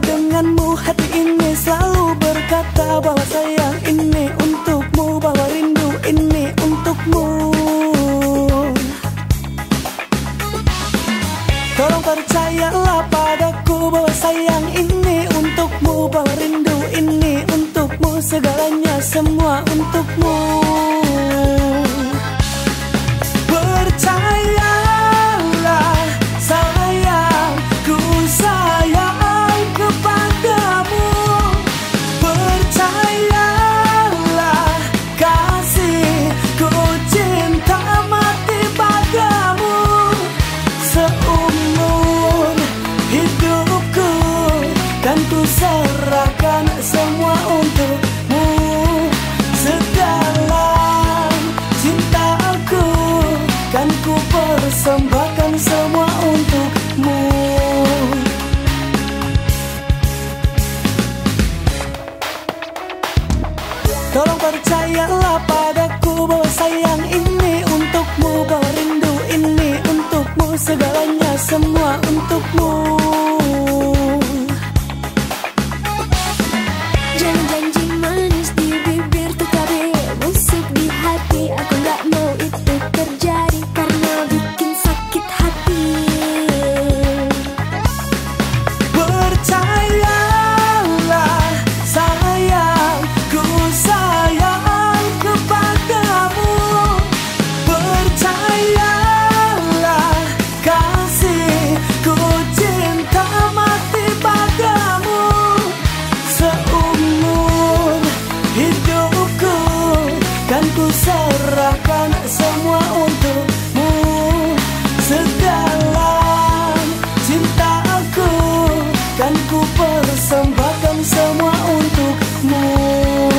denganmu. Hati ini selalu berkata bahwa sayang ini untukmu bahwa rindu ini untukmu. Tolong percayalah padaku bahwa sayang ini untukmu bahwa rindu ini untukmu. Segalanya semua untukmu serahkan semua untukmu. Sedalam cintaku Kan ku persembahkan semua untukmu. Tolong percayalah padaku bahwa sayang ini untukmu. Bahwa rindu ini untukmu. Segalanya semua untukmu persembahkan semua untukmu